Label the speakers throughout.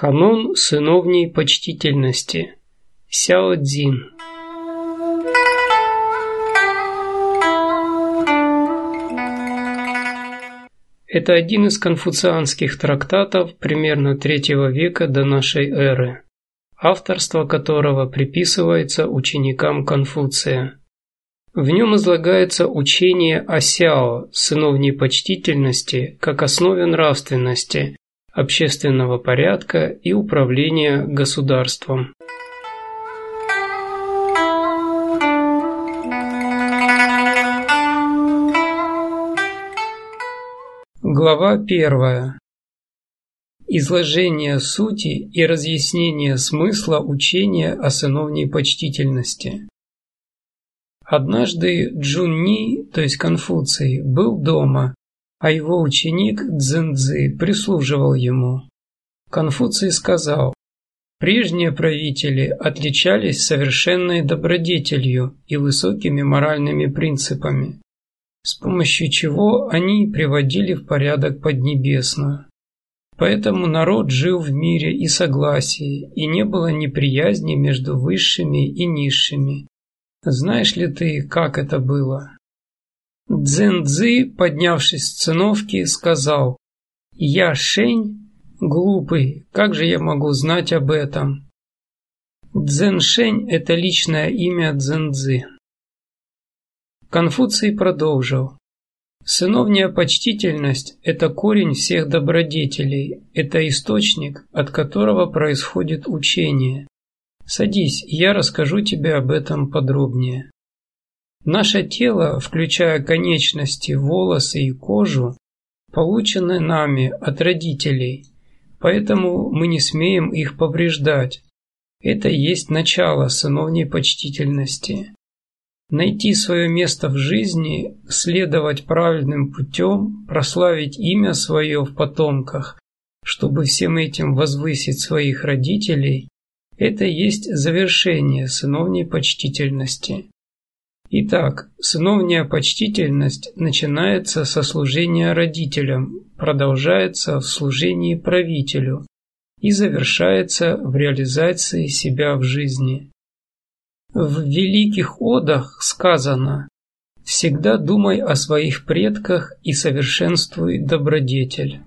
Speaker 1: Канон сыновней почтительности. Сяо Цзин. Это один из конфуцианских трактатов примерно третьего века до нашей эры, авторство которого приписывается ученикам Конфуция. В нем излагается учение о Сяо, сыновней почтительности, как основе нравственности, общественного порядка и управления государством. Глава 1. Изложение сути и разъяснение смысла учения о сыновней почтительности. Однажды Джунни, то есть Конфуций, был дома а его ученик Цзиньцзы прислуживал ему. Конфуций сказал, прежние правители отличались совершенной добродетелью и высокими моральными принципами, с помощью чего они приводили в порядок Поднебесную. Поэтому народ жил в мире и согласии, и не было неприязни между высшими и низшими. Знаешь ли ты, как это было? Цзэнцзы, поднявшись с циновки, сказал, «Я Шень, глупый, как же я могу знать об этом?» Цзэншень – это личное имя Цзэнцзы. Конфуций продолжил. Сыновняя почтительность – это корень всех добродетелей, это источник, от которого происходит учение. Садись, я расскажу тебе об этом подробнее. Наше тело, включая конечности, волосы и кожу, получены нами от родителей, поэтому мы не смеем их повреждать. Это есть начало сыновней почтительности. Найти свое место в жизни, следовать правильным путем, прославить имя свое в потомках, чтобы всем этим возвысить своих родителей, это есть завершение сыновней почтительности. Итак, сыновняя почтительность начинается со служения родителям, продолжается в служении правителю и завершается в реализации себя в жизни. В великих одах сказано «Всегда думай о своих предках и совершенствуй добродетель».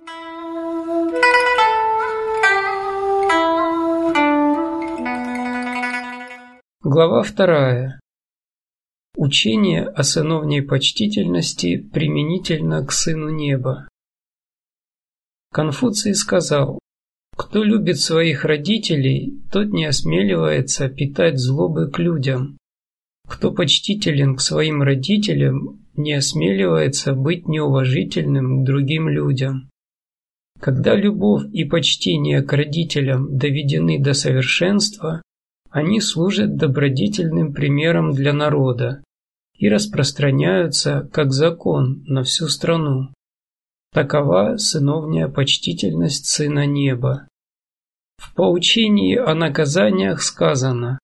Speaker 1: Глава вторая. Учение о сыновней почтительности применительно к Сыну Неба. Конфуций сказал, кто любит своих родителей, тот не осмеливается питать злобы к людям. Кто почтителен к своим родителям, не осмеливается быть неуважительным к другим людям. Когда любовь и почтение к родителям доведены до совершенства, они служат добродетельным примером для народа и распространяются как закон на всю страну. Такова сыновняя почтительность Сына Неба. В поучении о наказаниях сказано,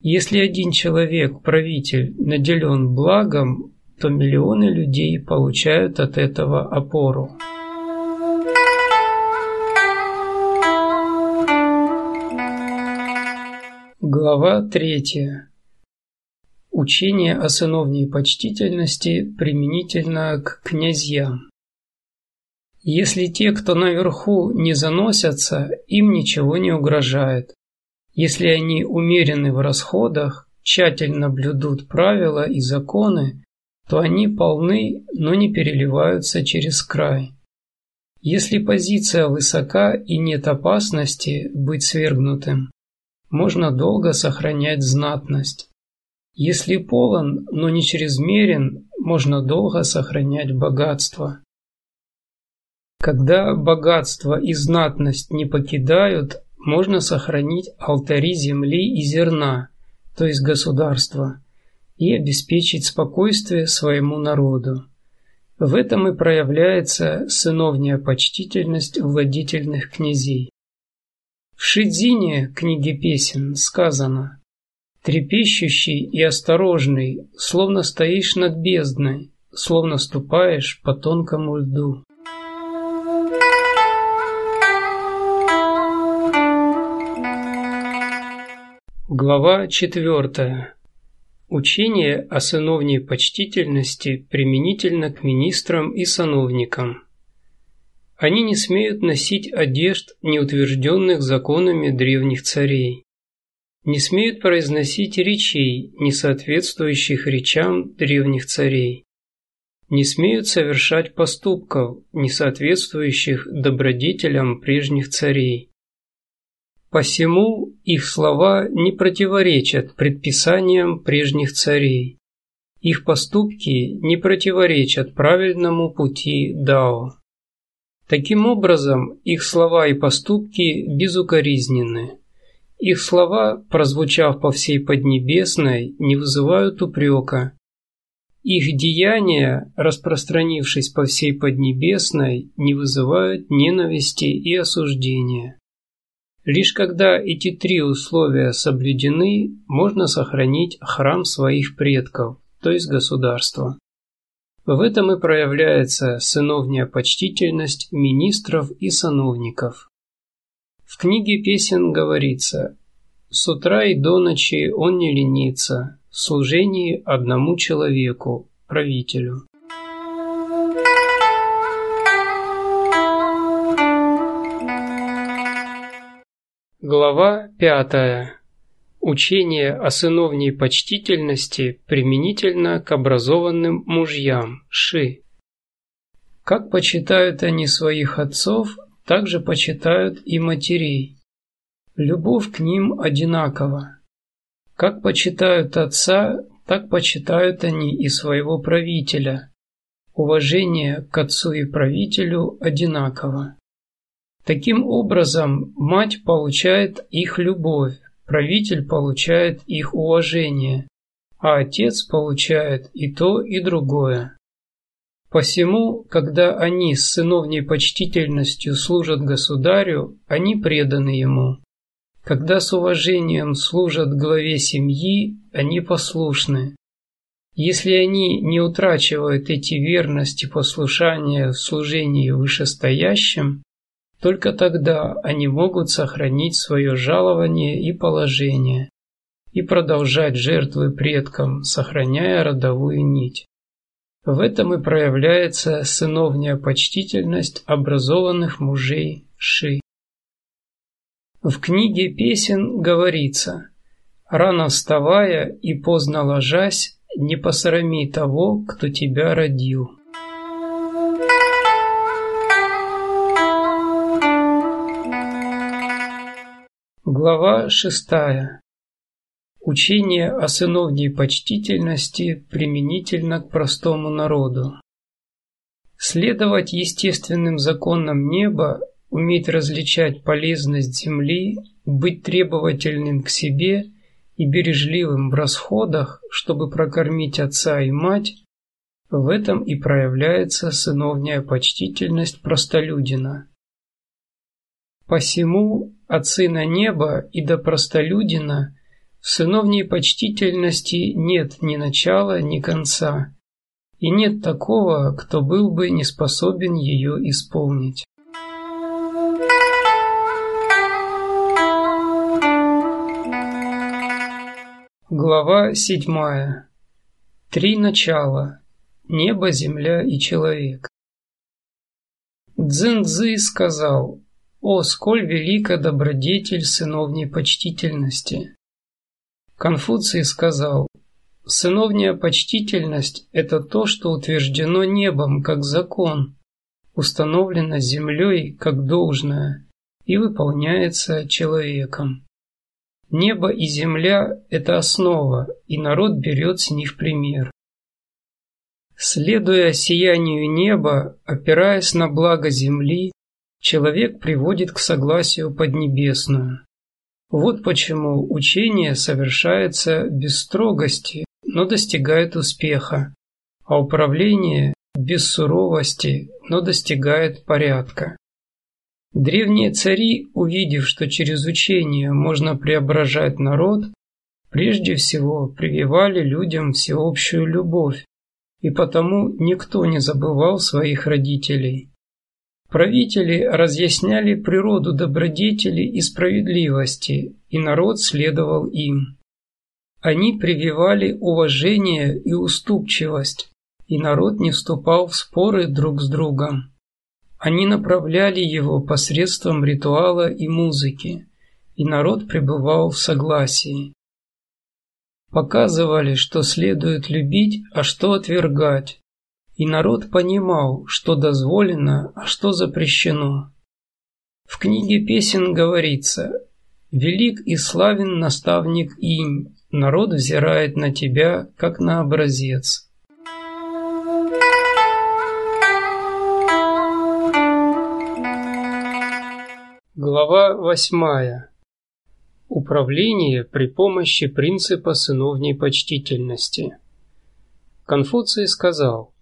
Speaker 1: если один человек, правитель, наделен благом, то миллионы людей получают от этого опору. Глава третья. Учение о сыновней почтительности применительно к князьям. Если те, кто наверху, не заносятся, им ничего не угрожает. Если они умерены в расходах, тщательно блюдут правила и законы, то они полны, но не переливаются через край. Если позиция высока и нет опасности быть свергнутым, можно долго сохранять знатность. Если полон, но не чрезмерен, можно долго сохранять богатство. Когда богатство и знатность не покидают, можно сохранить алтари земли и зерна, то есть государства, и обеспечить спокойствие своему народу. В этом и проявляется сыновняя почтительность владительных князей. В Шидзине книге песен сказано «Трепещущий и осторожный, словно стоишь над бездной, словно ступаешь по тонкому льду». Глава четвертая. Учение о сыновней почтительности применительно к министрам и сановникам. Они не смеют носить одежд, не утвержденных законами древних царей. Не смеют произносить речей, не соответствующих речам древних царей. Не смеют совершать поступков, не соответствующих добродетелям прежних царей Посему их слова не противоречат предписаниям прежних царей. Их поступки не противоречат правильному пути Дао. Таким образом, их слова и поступки безукоризненны. Их слова, прозвучав по всей Поднебесной, не вызывают упрека. Их деяния, распространившись по всей Поднебесной, не вызывают ненависти и осуждения. Лишь когда эти три условия соблюдены, можно сохранить храм своих предков, то есть государство. В этом и проявляется сыновняя почтительность министров и сановников. В книге песен говорится «С утра и до ночи он не ленится в служении одному человеку, правителю». Глава 5. Учение о сыновней почтительности применительно к образованным мужьям Ши. Как почитают они своих отцов, так же почитают и матерей. Любовь к ним одинакова. Как почитают отца, так почитают они и своего правителя. Уважение к отцу и правителю одинаково. Таким образом, мать получает их любовь, правитель получает их уважение, а отец получает и то, и другое. Посему, когда они с сыновней почтительностью служат государю, они преданы ему. Когда с уважением служат главе семьи, они послушны. Если они не утрачивают эти верности послушания в служении вышестоящим, только тогда они могут сохранить свое жалование и положение и продолжать жертвы предкам, сохраняя родовую нить. В этом и проявляется сыновняя почтительность образованных мужей Ши. В книге песен говорится «Рано вставая и поздно ложась, не посрами того, кто тебя родил». Глава шестая. Учение о сыновней почтительности применительно к простому народу. Следовать естественным законам неба, уметь различать полезность земли, быть требовательным к себе и бережливым в расходах, чтобы прокормить отца и мать, в этом и проявляется сыновняя почтительность простолюдина. Посему от Сына Неба и до простолюдина в сыновней почтительности нет ни начала, ни конца, и нет такого, кто был бы не способен ее исполнить. Глава седьмая. Три начала. Небо, земля и человек. Цзиньцзы сказал, о, сколь велика добродетель сыновней почтительности! Конфуций сказал, сыновняя почтительность – это то, что утверждено небом как закон, установлено землей как должное и выполняется человеком. Небо и земля – это основа, и народ берет с них пример. Следуя сиянию неба, опираясь на благо земли, человек приводит к согласию поднебесную. Вот почему учение совершается без строгости, но достигает успеха, а управление без суровости, но достигает порядка. Древние цари, увидев, что через учение можно преображать народ, прежде всего прививали людям всеобщую любовь, и потому никто не забывал своих родителей. Правители разъясняли природу добродетели и справедливости и народ следовал им. Они прививали уважение и уступчивость, и народ не вступал в споры друг с другом. Они направляли его посредством ритуала и музыки, и народ пребывал в согласии. Показывали, что следует любить, а что отвергать, и народ понимал, что дозволено, а что запрещено. В книге песен говорится «Велик и славен наставник Инь, народ взирает на тебя, как на образец». Глава восьмая. Управление при помощи принципа сыновней почтительности. Конфуций сказал,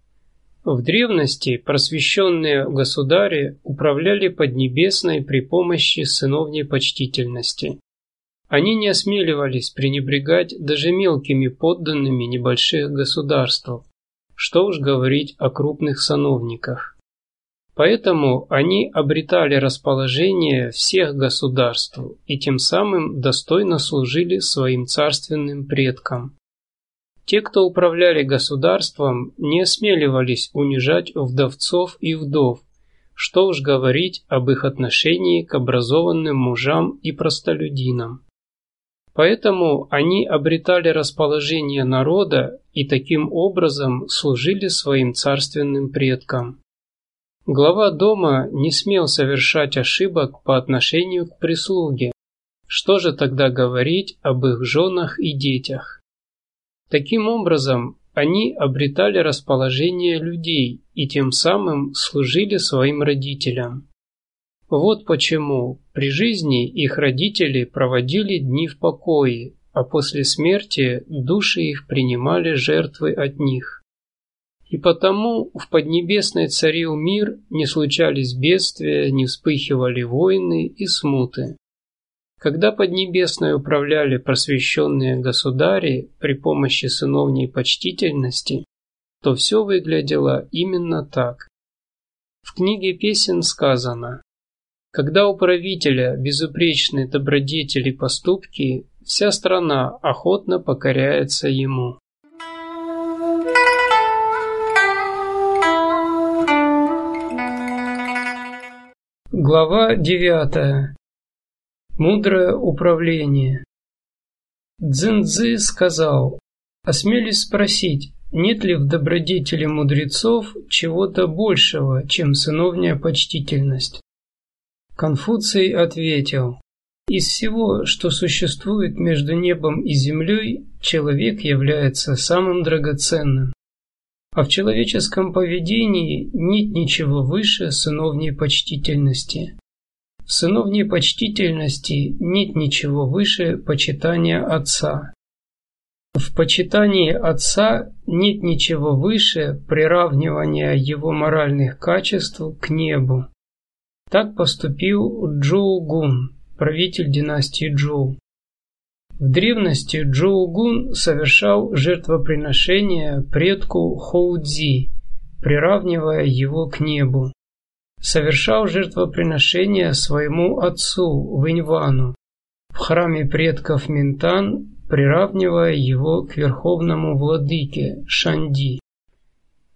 Speaker 1: в древности просвещенные государи управляли Поднебесной при помощи сыновней почтительности. Они не осмеливались пренебрегать даже мелкими подданными небольших государств, что уж говорить о крупных сановниках. Поэтому они обретали расположение всех государств и тем самым достойно служили своим царственным предкам. Те, кто управляли государством, не осмеливались унижать вдовцов и вдов, что уж говорить об их отношении к образованным мужам и простолюдинам. Поэтому они обретали расположение народа и таким образом служили своим царственным предкам. Глава дома не смел совершать ошибок по отношению к прислуге. Что же тогда говорить об их женах и детях? Таким образом, они обретали расположение людей и тем самым служили своим родителям. Вот почему при жизни их родители проводили дни в покое, а после смерти души их принимали жертвы от них. И потому в Поднебесной царил мир, не случались бедствия, не вспыхивали войны и смуты. Когда Поднебесной управляли просвещенные государи при помощи сыновней почтительности, то все выглядело именно так. В книге песен сказано «Когда у правителя безупречны добродетели поступки, вся страна охотно покоряется ему». Глава девятая Мудрое управление. Цзиньцзы сказал, осмелись спросить, нет ли в добродетели мудрецов чего-то большего, чем сыновняя почтительность. Конфуций ответил, из всего, что существует между небом и землей, человек является самым драгоценным. А в человеческом поведении нет ничего выше сыновней почтительности. В сыновней почтительности нет ничего выше почитания отца. В почитании отца нет ничего выше приравнивания его моральных качеств к небу. Так поступил Джоу Гун, правитель династии Джоу. В древности Джоу Гун совершал жертвоприношение предку Хоудзи, приравнивая его к небу совершал жертвоприношение своему отцу Вэньвану в храме предков Минтан, приравнивая его к верховному владыке Шанди.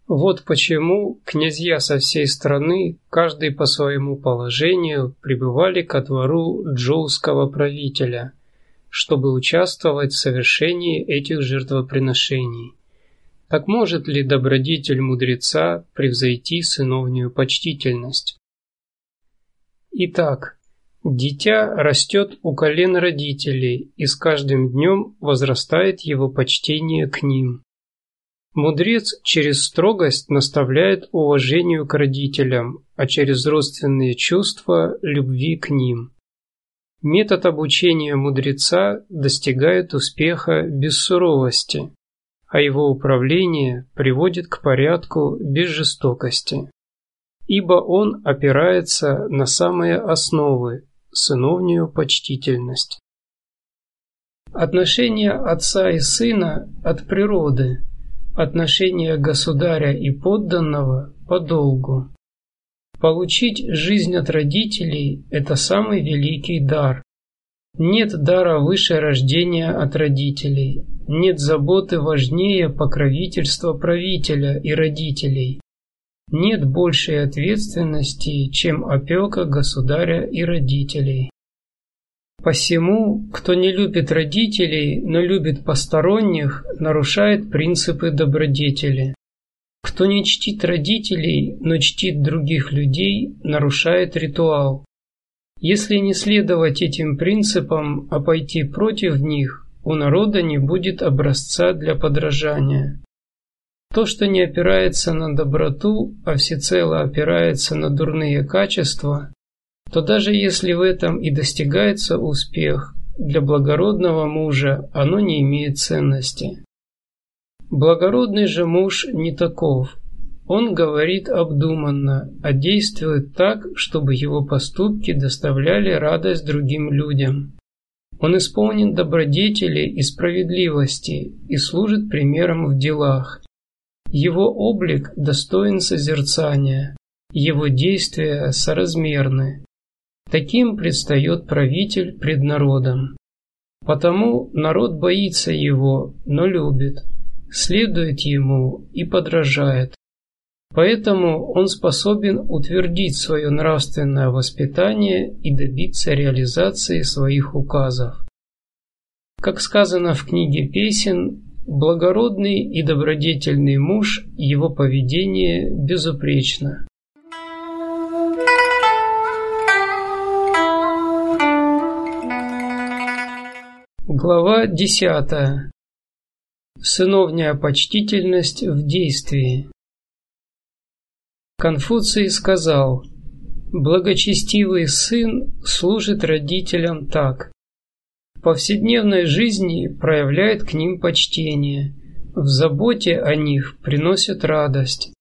Speaker 1: Вот почему князья со всей страны, каждый по своему положению, прибывали ко двору джоуского правителя, чтобы участвовать в совершении этих жертвоприношений. Так может ли добродетель мудреца превзойти сыновнюю почтительность? Итак, дитя растет у колен родителей, и с каждым днем возрастает его почтение к ним. Мудрец через строгость наставляет уважению к родителям, а через родственные чувства – любви к ним. Метод обучения мудреца достигает успеха без суровости – а его управление приводит к порядку без жестокости. Ибо он опирается на самые основы, сыновнюю почтительность. Отношения отца и сына от природы, отношения государя и подданного по долгу. Получить жизнь от родителей – это самый великий дар. Нет дара выше рождения от родителей, нет заботы важнее покровительства правителя и родителей. Нет большей ответственности, чем опека государя и родителей. Посему, кто не любит родителей, но любит посторонних, нарушает принципы добродетели. Кто не чтит родителей, но чтит других людей, нарушает ритуал. Если не следовать этим принципам, а пойти против них, у народа не будет образца для подражания. То, что не опирается на доброту, а всецело опирается на дурные качества, то даже если в этом и достигается успех, для благородного мужа оно не имеет ценности. Благородный же муж не таков. Он говорит обдуманно, а действует так, чтобы его поступки доставляли радость другим людям. Он исполнен добродетели и справедливости и служит примером в делах. Его облик достоин созерцания, его действия соразмерны. Таким предстает правитель пред народом. Потому народ боится его, но любит, следует ему и подражает. Поэтому он способен утвердить свое нравственное воспитание и добиться реализации своих указов. Как сказано в книге песен, благородный и добродетельный муж, его поведение безупречно. Глава 10. Сыновняя почтительность в действии. Конфуций сказал, «Благочестивый сын служит родителям так. В повседневной жизни проявляет к ним почтение, в заботе о них приносит радость,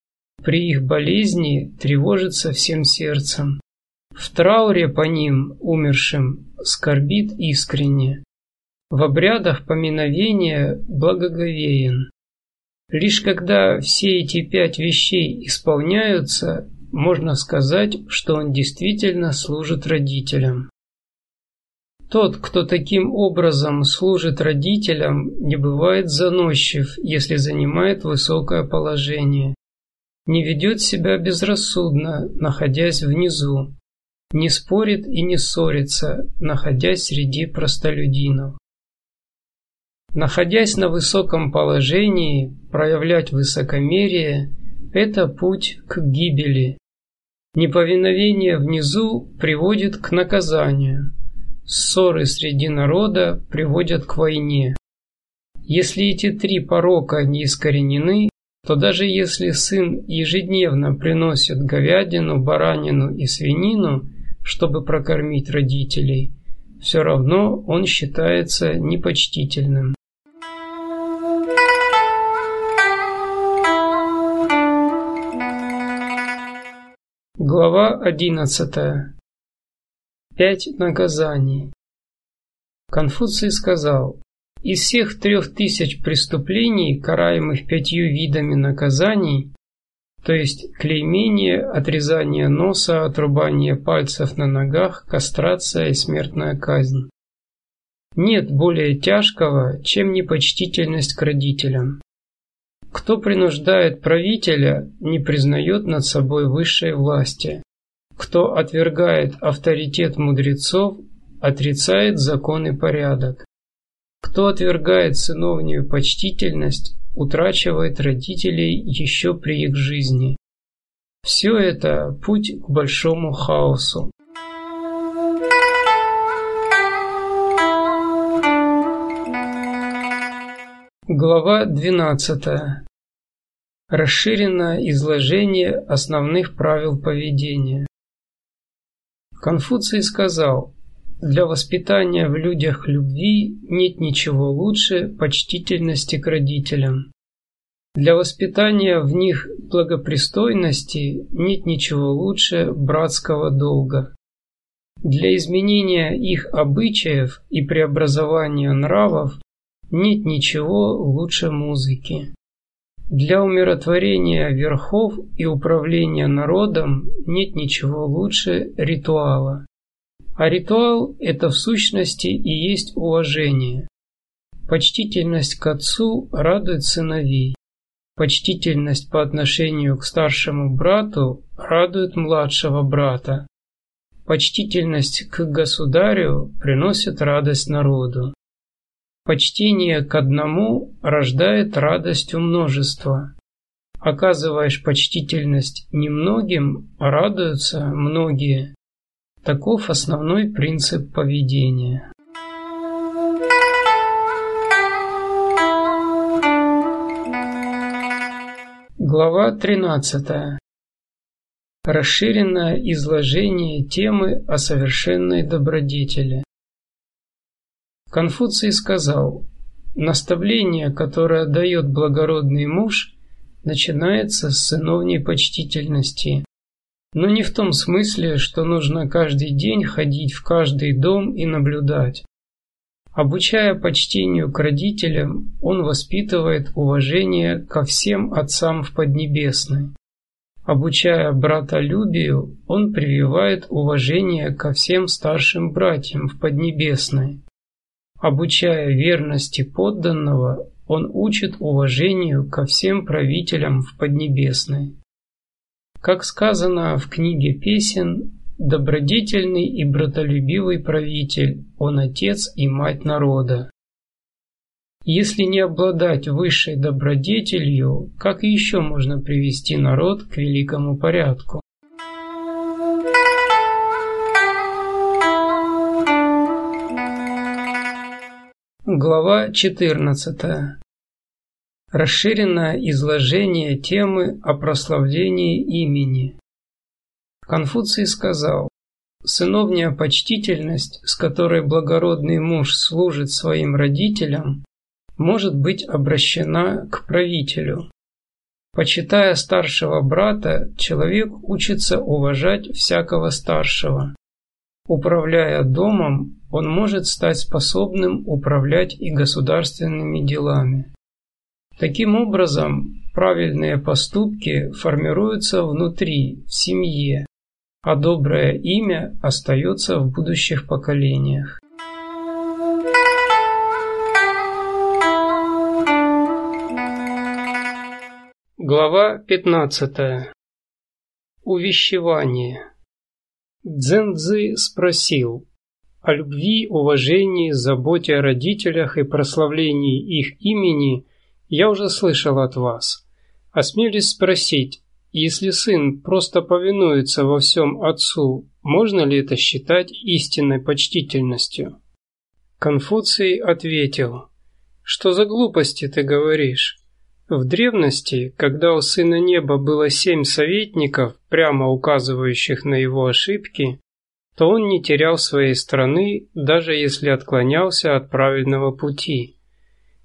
Speaker 1: при их болезни тревожится всем сердцем, в трауре по ним, умершим, скорбит искренне, в обрядах поминовения благоговеен». Лишь когда все эти пять вещей исполняются, можно сказать, что он действительно служит родителям. Тот, кто таким образом служит родителям, не бывает заносчив, если занимает высокое положение, не ведет себя безрассудно, находясь внизу, не спорит и не ссорится, находясь среди простолюдинов. Находясь на высоком положении, проявлять высокомерие – это путь к гибели. Неповиновение внизу приводит к наказанию. Ссоры среди народа приводят к войне. Если эти три порока не искоренены, то даже если сын ежедневно приносит говядину, баранину и свинину, чтобы прокормить родителей, все равно он считается непочтительным. Глава одиннадцатая. Пять наказаний. Конфуций сказал, из всех трех тысяч преступлений, караемых пятью видами наказаний, то есть клеймение, отрезание носа, отрубание пальцев на ногах, кастрация и смертная казнь. Нет более тяжкого, чем непочтительность к родителям. Кто принуждает правителя, не признает над собой высшей власти. Кто отвергает авторитет мудрецов, отрицает закон и порядок. Кто отвергает сыновнюю почтительность, утрачивает родителей еще при их жизни. Все это путь к большому хаосу. Глава 12. Расширенное изложение основных правил поведения. Конфуций сказал, для воспитания в людях любви нет ничего лучше почтительности к родителям. Для воспитания в них благопристойности нет ничего лучше братского долга. Для изменения их обычаев и преобразования нравов нет ничего лучше музыки. Для умиротворения верхов и управления народом нет ничего лучше ритуала. А ритуал – это в сущности и есть уважение. Почтительность к отцу радует сыновей. Почтительность по отношению к старшему брату радует младшего брата. Почтительность к государю приносит радость народу. Почтение к одному рождает радость у множества. Оказываешь почтительность немногим, радуются многие. Таков основной принцип поведения. Глава 13. Расширенное изложение темы о совершенной добродетели. Конфуций сказал, наставление, которое дает благородный муж, начинается с сыновней почтительности, но не в том смысле, что нужно каждый день ходить в каждый дом и наблюдать. Обучая почтению к родителям, он воспитывает уважение ко всем отцам в Поднебесной. Обучая братолюбию, он прививает уважение ко всем старшим братьям в Поднебесной. Обучая верности подданного, он учит уважению ко всем правителям в Поднебесной. Как сказано в книге песен, добродетельный и братолюбивый правитель, он отец и мать народа. Если не обладать высшей добродетелью, как еще можно привести народ к великому порядку? Глава 14. Расширенное изложение темы о прославлении имени. Конфуций сказал, «Сыновняя почтительность, с которой благородный муж служит своим родителям, может быть обращена к правителю. Почитая старшего брата, человек учится уважать всякого старшего. Управляя домом, он может стать способным управлять и государственными делами. Таким образом, правильные поступки формируются внутри, в семье, а доброе имя остается в будущих поколениях. Глава 15. Увещевание. Цзэнцзы спросил о любви, уважении, заботе о родителях и прославлении их имени я уже слышал от вас. Осмелюсь спросить, если сын просто повинуется во всем отцу, можно ли это считать истинной почтительностью? Конфуций ответил, что за глупости ты говоришь? В древности, когда у Сына Неба было семь советников, прямо указывающих на его ошибки, то он не терял своей страны, даже если отклонялся от правильного пути.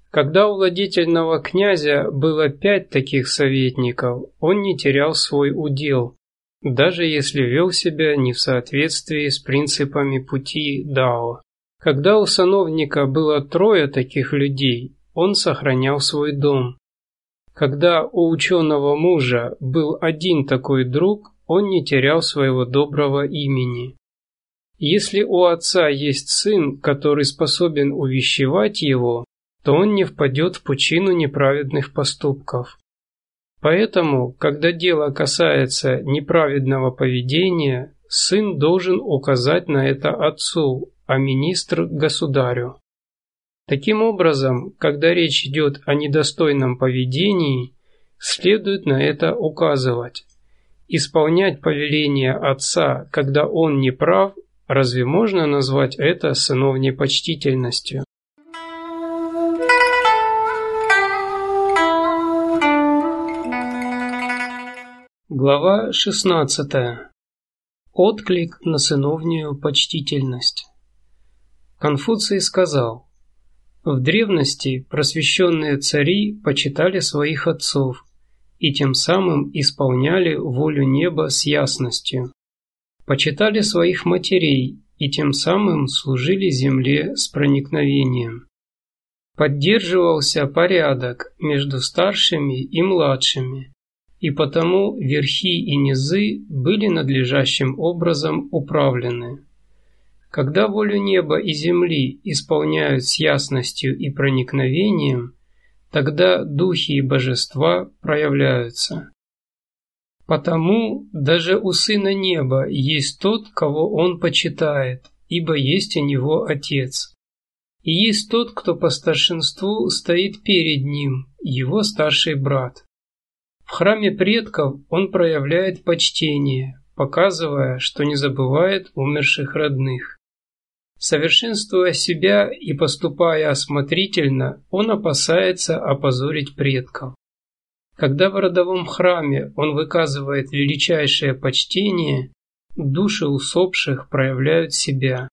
Speaker 1: Когда у владетельного князя было пять таких советников, он не терял свой удел, даже если вел себя не в соответствии с принципами пути Дао. Когда у сановника было трое таких людей, он сохранял свой дом. Когда у ученого мужа был один такой друг, он не терял своего доброго имени. Если у отца есть сын, который способен увещевать его, то он не впадет в пучину неправедных поступков. Поэтому, когда дело касается неправедного поведения, сын должен указать на это отцу, а министр – государю. Таким образом, когда речь идет о недостойном поведении, следует на это указывать. Исполнять повеление отца, когда он не прав, разве можно назвать это сыновней почтительностью? Глава 16. Отклик на сыновнюю почтительность. Конфуций сказал – в древности просвещенные цари почитали своих отцов и тем самым исполняли волю неба с ясностью. Почитали своих матерей и тем самым служили земле с проникновением. Поддерживался порядок между старшими и младшими, и потому верхи и низы были надлежащим образом управлены. Когда волю неба и земли исполняют с ясностью и проникновением, тогда духи и божества проявляются. Потому даже у Сына Неба есть тот, кого Он почитает, ибо есть у Него Отец. И есть тот, кто по старшинству стоит перед Ним, Его старший брат. В храме предков Он проявляет почтение, показывая, что не забывает умерших родных. Совершенствуя себя и поступая осмотрительно, он опасается опозорить предков. Когда в родовом храме он выказывает величайшее почтение, души усопших проявляют себя.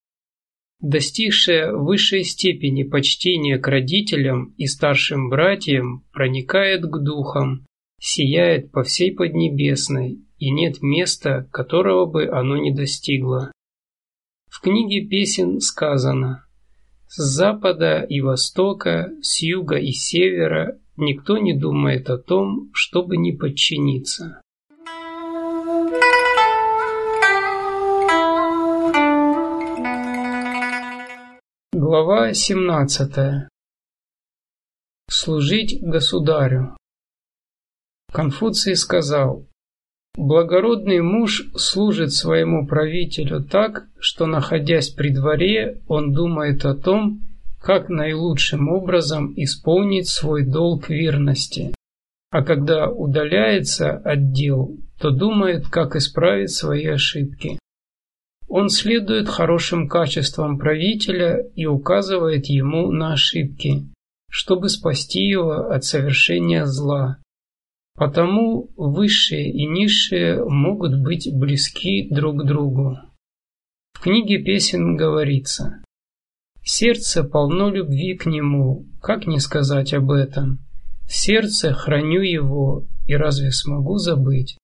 Speaker 1: Достигшая высшей степени почтения к родителям и старшим братьям проникает к духам, сияет по всей Поднебесной, и нет места, которого бы оно не достигло. В книге песен сказано «С запада и востока, с юга и севера никто не думает о том, чтобы не подчиниться». Глава 17. Служить государю. Конфуций сказал, Благородный муж служит своему правителю так, что, находясь при дворе, он думает о том, как наилучшим образом исполнить свой долг верности. А когда удаляется от дел, то думает, как исправить свои ошибки. Он следует хорошим качествам правителя и указывает ему на ошибки, чтобы спасти его от совершения зла. Потому высшие и низшие могут быть близки друг к другу. В книге песен говорится «Сердце полно любви к нему, как не сказать об этом? В сердце храню его, и разве смогу забыть?»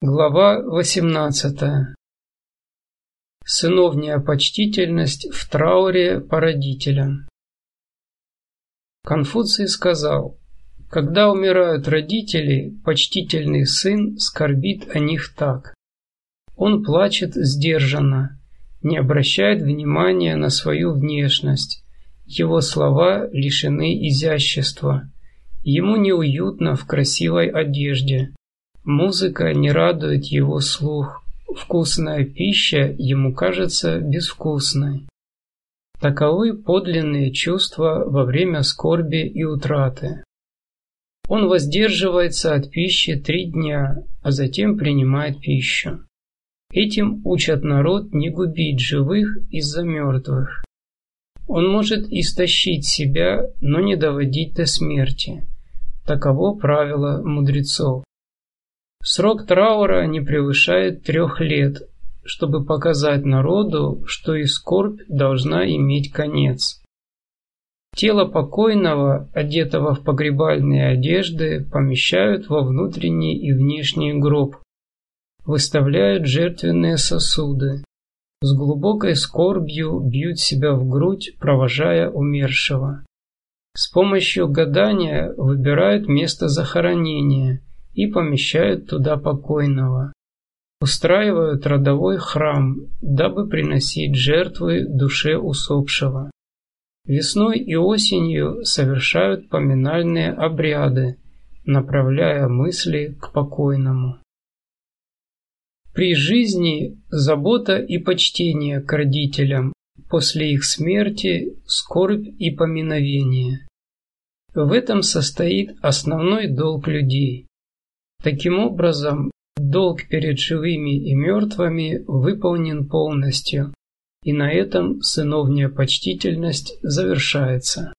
Speaker 1: Глава 18 Сыновняя почтительность в трауре по родителям. Конфуций сказал, когда умирают родители, почтительный сын скорбит о них так. Он плачет сдержанно, не обращает внимания на свою внешность. Его слова лишены изящества. Ему неуютно в красивой одежде. Музыка не радует его слух. Вкусная пища ему кажется безвкусной. Таковы подлинные чувства во время скорби и утраты. Он воздерживается от пищи три дня, а затем принимает пищу. Этим учат народ не губить живых из-за мертвых. Он может истощить себя, но не доводить до смерти. Таково правило мудрецов. Срок траура не превышает трех лет, чтобы показать народу, что и скорбь должна иметь конец. Тело покойного, одетого в погребальные одежды, помещают во внутренний и внешний гроб, выставляют жертвенные сосуды, с глубокой скорбью бьют себя в грудь, провожая умершего. С помощью гадания выбирают место захоронения – и помещают туда покойного. Устраивают родовой храм, дабы приносить жертвы душе усопшего. Весной и осенью совершают поминальные обряды, направляя мысли к покойному. При жизни забота и почтение к родителям, после их смерти скорбь и поминовение. В этом состоит основной долг людей. Таким образом, долг перед живыми и мертвыми выполнен полностью, и на этом сыновняя почтительность завершается.